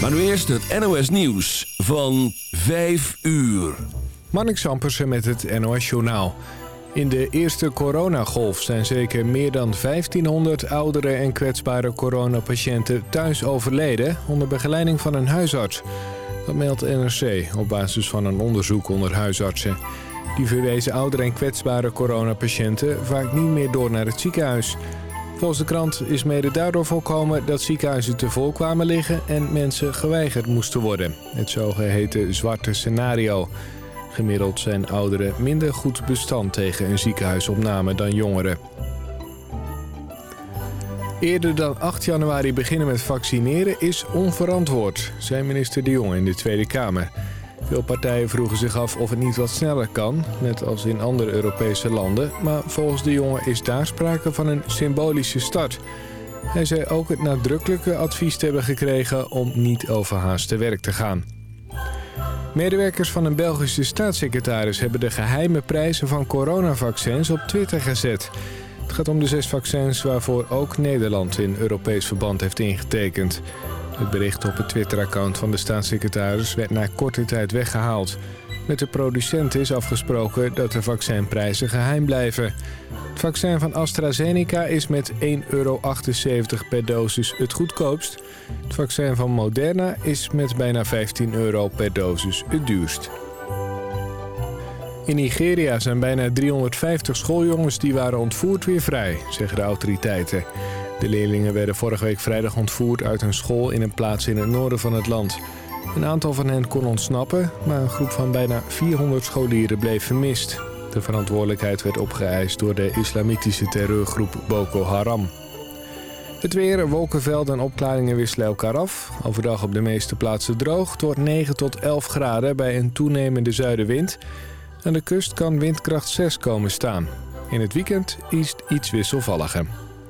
Maar nu eerst het NOS Nieuws van 5 uur. Marnik Sampersen met het NOS Journaal. In de eerste coronagolf zijn zeker meer dan 1500 oudere en kwetsbare coronapatiënten thuis overleden... onder begeleiding van een huisarts. Dat meldt NRC op basis van een onderzoek onder huisartsen. Die verwezen oudere en kwetsbare coronapatiënten vaak niet meer door naar het ziekenhuis... Volgens de krant is mede daardoor voorkomen dat ziekenhuizen te vol kwamen liggen en mensen geweigerd moesten worden. Het zogeheten zwarte scenario. Gemiddeld zijn ouderen minder goed bestand tegen een ziekenhuisopname dan jongeren. Eerder dan 8 januari beginnen met vaccineren is onverantwoord, zei minister De Jong in de Tweede Kamer. Veel partijen vroegen zich af of het niet wat sneller kan, net als in andere Europese landen. Maar volgens de jongen is daar sprake van een symbolische start. Hij zei ook het nadrukkelijke advies te hebben gekregen om niet overhaast te werk te gaan. Medewerkers van een Belgische staatssecretaris hebben de geheime prijzen van coronavaccins op Twitter gezet. Het gaat om de zes vaccins waarvoor ook Nederland in Europees verband heeft ingetekend. Het bericht op het Twitter-account van de staatssecretaris werd na korte tijd weggehaald. Met de producenten is afgesproken dat de vaccinprijzen geheim blijven. Het vaccin van AstraZeneca is met 1,78 euro per dosis het goedkoopst. Het vaccin van Moderna is met bijna 15 euro per dosis het duurst. In Nigeria zijn bijna 350 schooljongens die waren ontvoerd weer vrij, zeggen de autoriteiten. De leerlingen werden vorige week vrijdag ontvoerd uit een school in een plaats in het noorden van het land. Een aantal van hen kon ontsnappen, maar een groep van bijna 400 scholieren bleef vermist. De verantwoordelijkheid werd opgeëist door de islamitische terreurgroep Boko Haram. Het weer, wolkenvelden en opklaringen wisselen elkaar af. Overdag op de meeste plaatsen droog. Het wordt 9 tot 11 graden bij een toenemende zuidenwind. Aan de kust kan windkracht 6 komen staan. In het weekend is het iets wisselvalliger.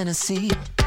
Tennessee.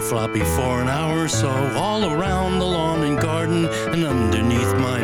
Floppy for an hour or so all around the lawn and garden and underneath my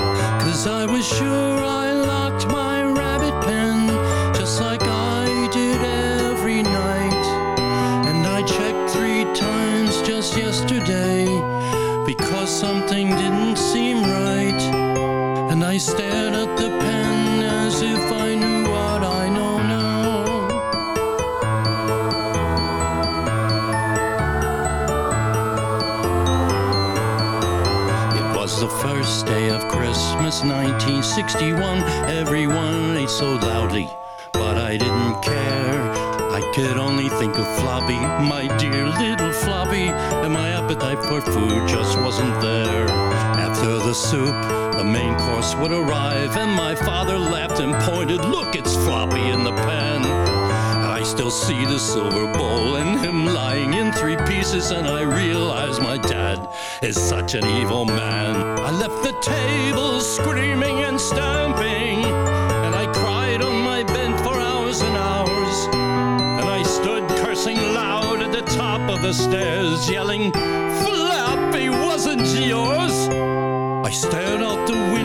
Cause I was sure I Christmas 1961. Everyone ate so loudly, but I didn't care. I could only think of Floppy, my dear little Floppy, and my appetite for food just wasn't there. After the soup, the main course would arrive, and my father laughed and pointed, Look, it's Floppy in the pan. I still see the silver bowl and him lying in three pieces, and I realize my dad is such an evil man. I left the table screaming and stamping, and I cried on my bed for hours and hours. And I stood cursing loud at the top of the stairs, yelling, Flappy wasn't yours. I stared out the window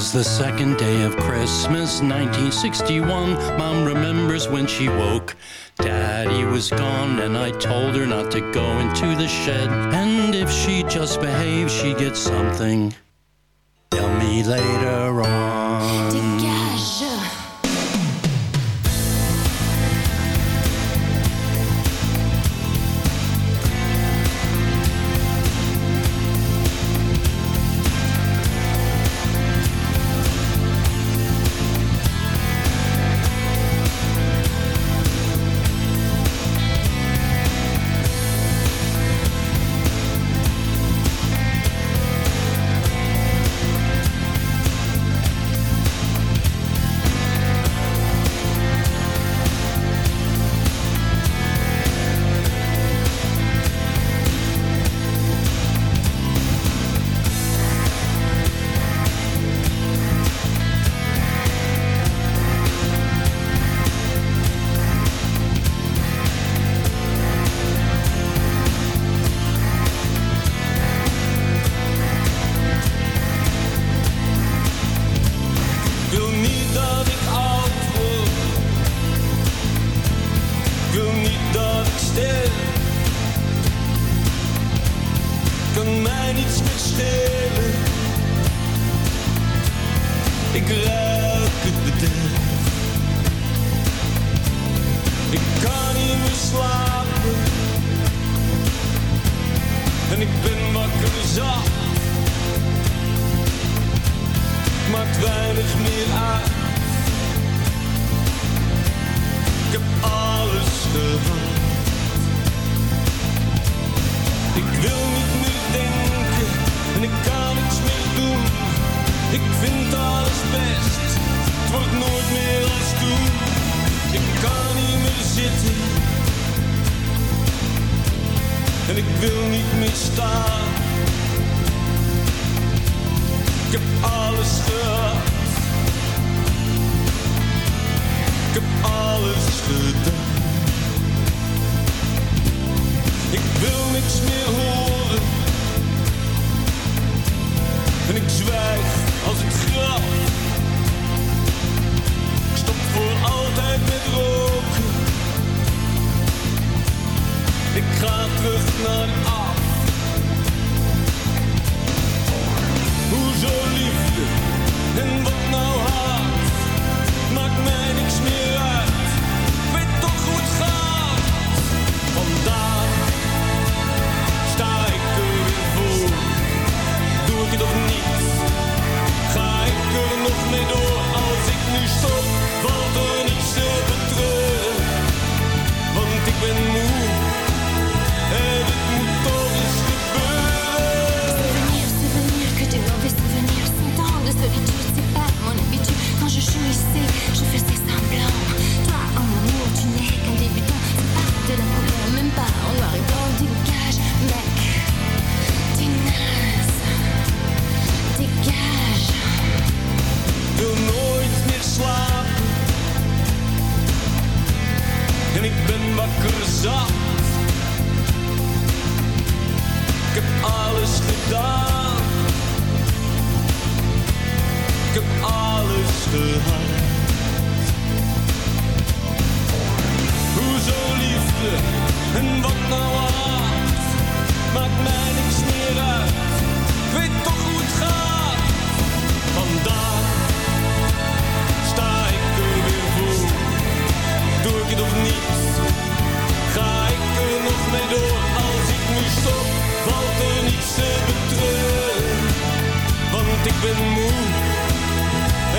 was the second day of Christmas, 1961. Mom remembers when she woke. Daddy was gone, and I told her not to go into the shed. And if she just behaved, she'd get something. Tell me later on. Ik heb alles gehad. Hoezo liefde en wat nou haat? Maakt mij niks meer uit. Ik weet toch hoe het gaat. Vandaag sta ik er weer voor. Doe ik het of niet? Ga ik er nog mee door? Als ik nu stop, valt er niets te betreuren. Want ik ben moe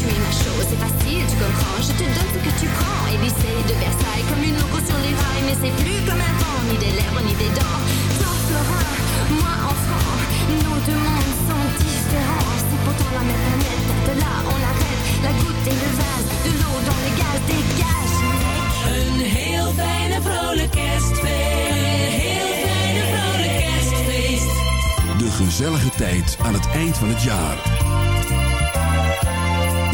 Tu es ma chose. C'est facile, tu comprends. Je te donne ce que tu prends. Élysée de Versailles, comme une loco sur les rails. Mais c'est plus comme avant, ni des lèvres, ni des dents. Toi, Florin, moi, enfant. Nos deux mondes sont différents. C'est pourtant la même planète. De là, on arrête. La goutte et le vase. De l'eau dans le gaz. Dégage. Een heel fijne vrolijk kerstfeest. Een heel fijne vrolijk kerstfeest. De gezellige tijd aan het eind van het jaar.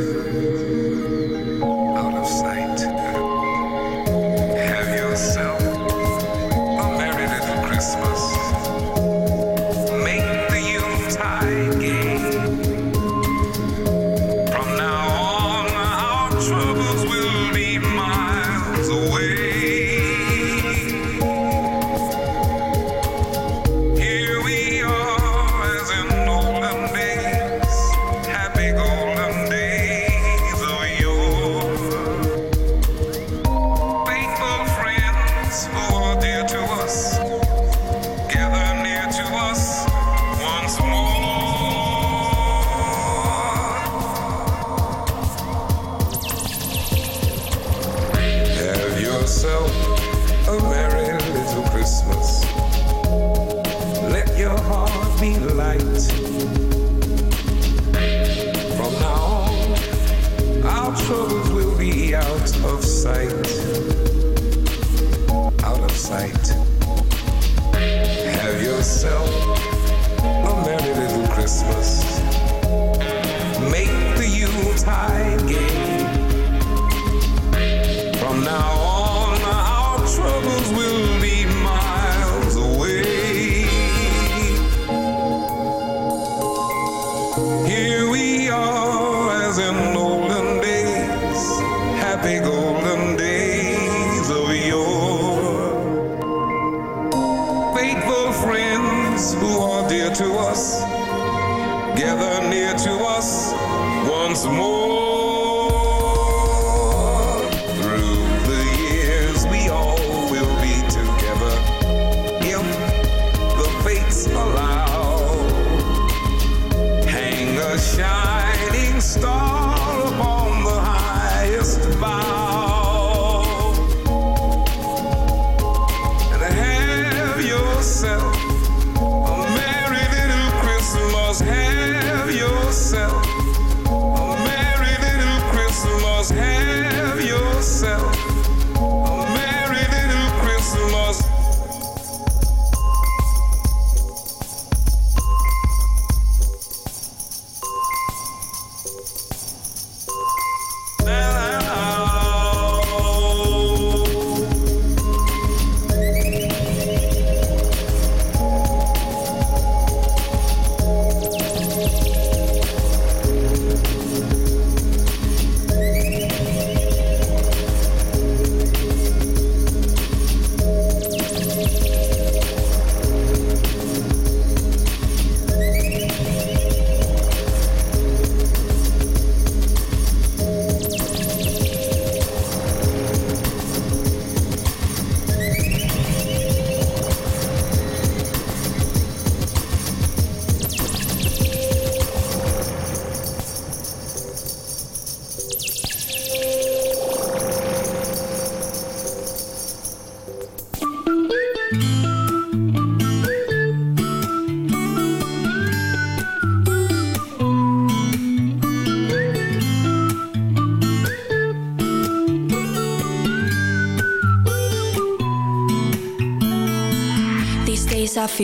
Jesus.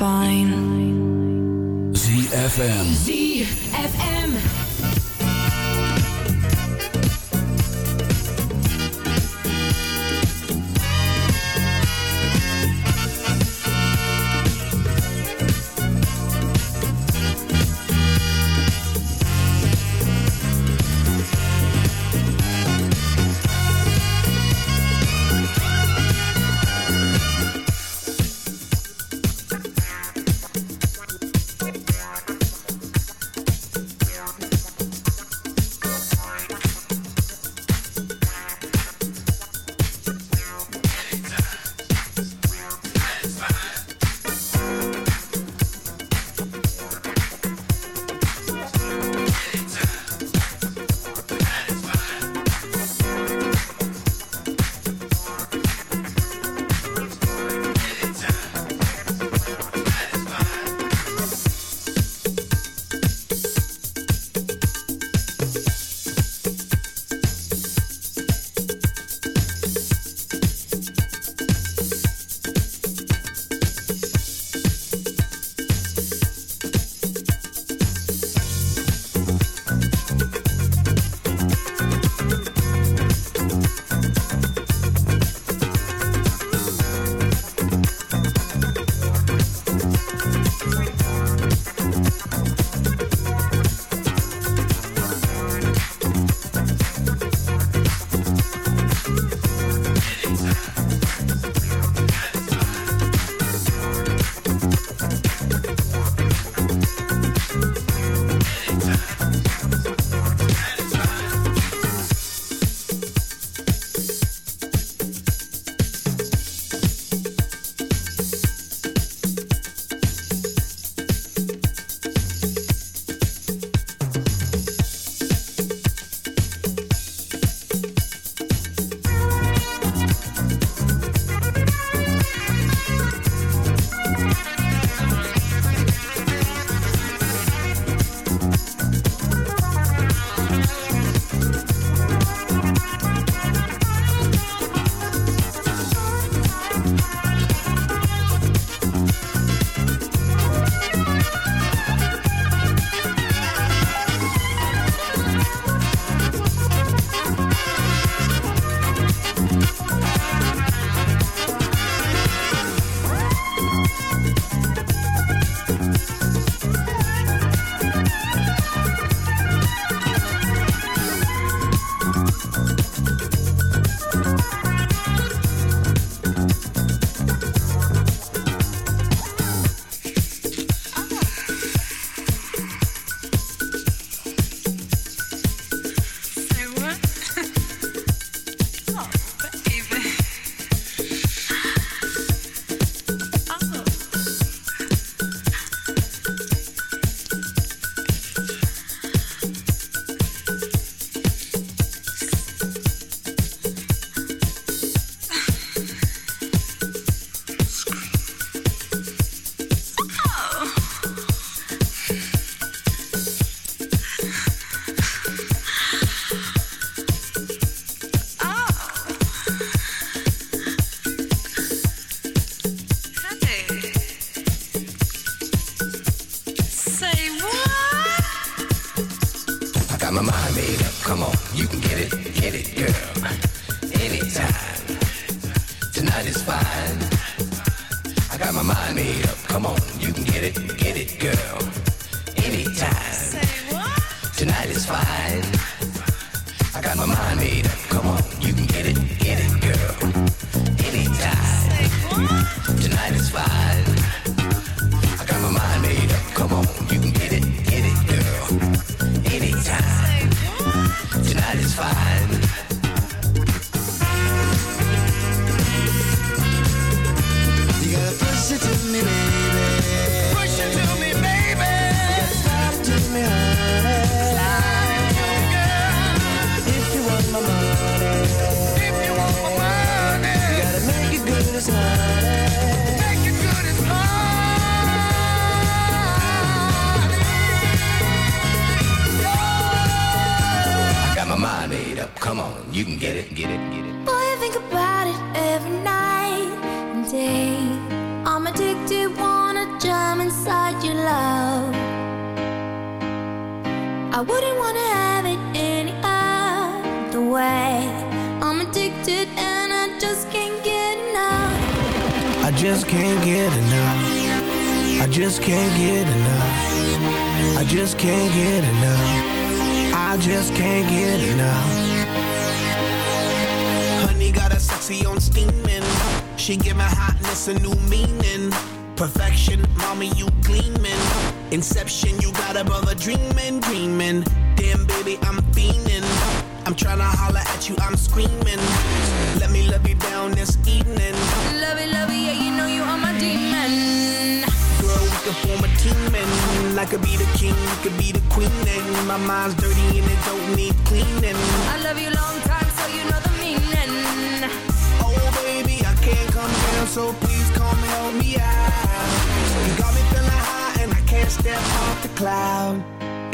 fine. ZFM.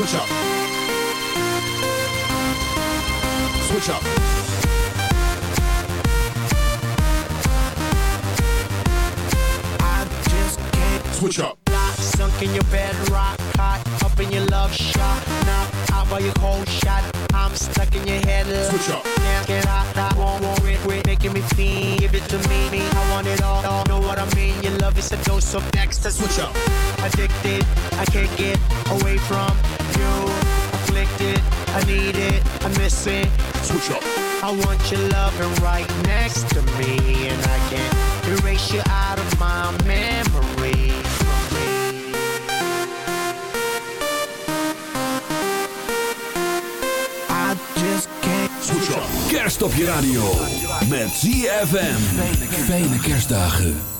Switch up. Switch up. I just can't Switch up. Lock, sunk in your bed, rock hot, up in your love shot. Now out by your cold shot, I'm stuck in your head. Switch up. Can't get out, I won't worry, quit making me feel. Give it to me, me. I want it all, all. Know what I mean? Your love is a dose of next. Switch up. Addicted, I can't get away from you. Afflicted, I need it, I miss it. Switch up. I want your loving right next to me, and I can't erase you out of my memory. I just can't Switch up. Kerst op je radio. Met ZFM. Fijne kerstdagen.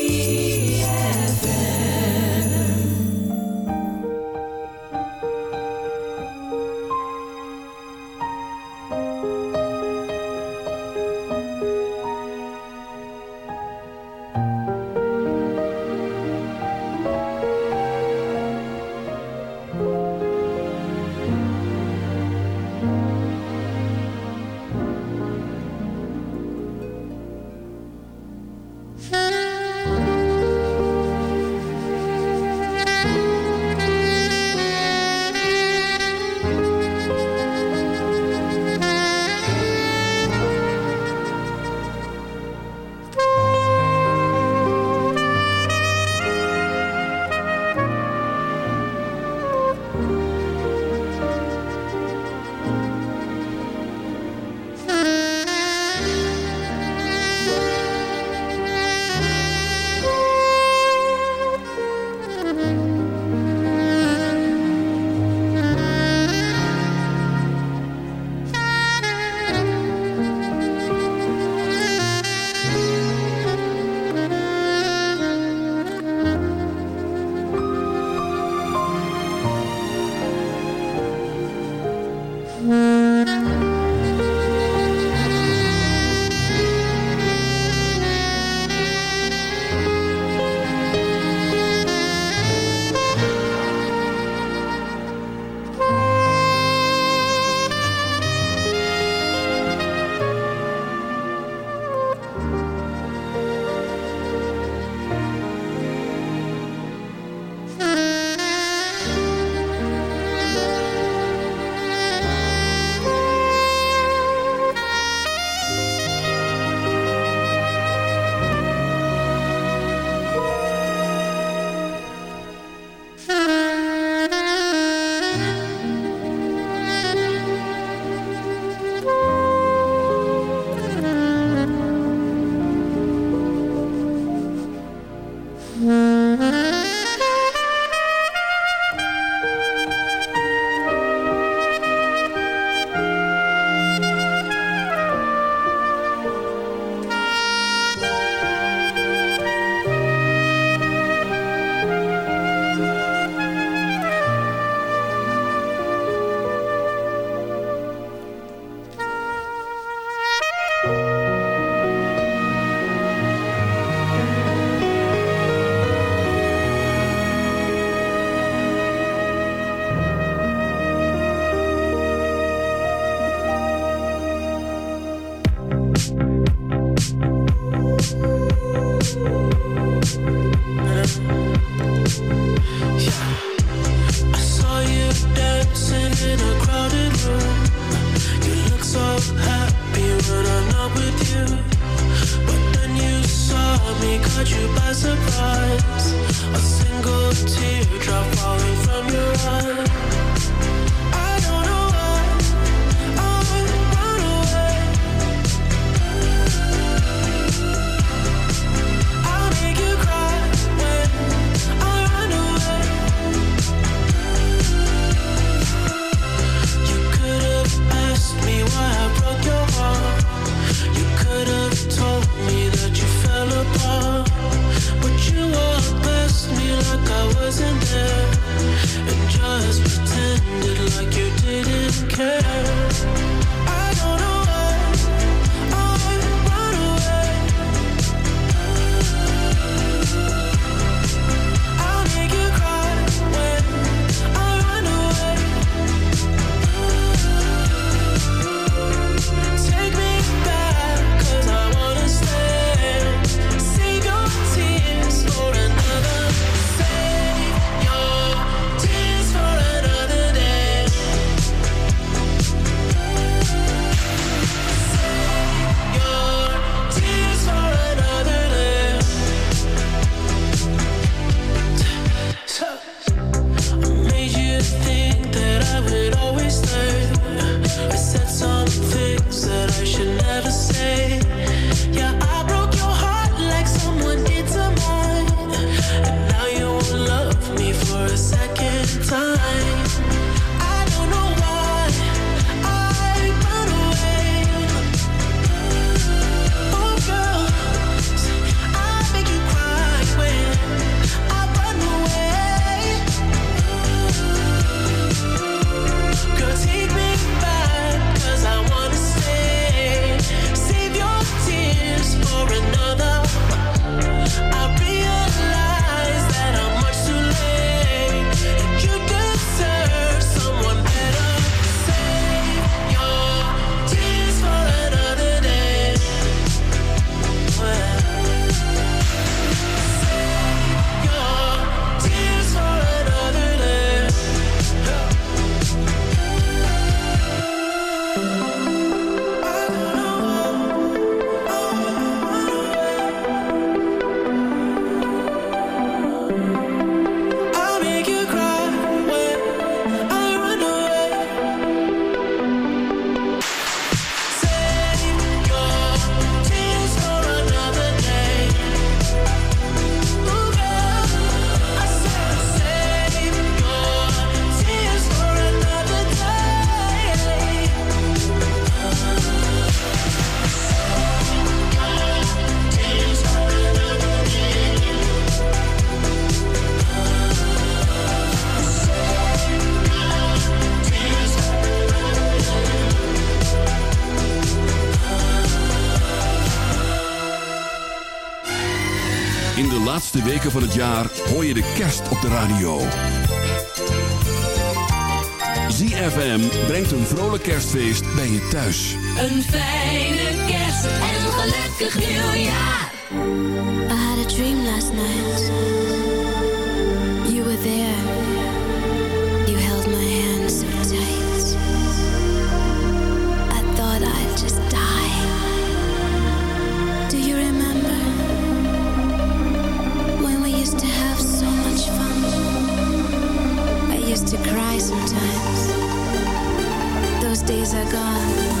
weken van het jaar hoor je de kerst op de radio. ZFM brengt een vrolijk kerstfeest bij je thuis. Een fijne kerst en een gelukkig nieuwjaar. I had a dream last night. You were there. times. Those days are gone.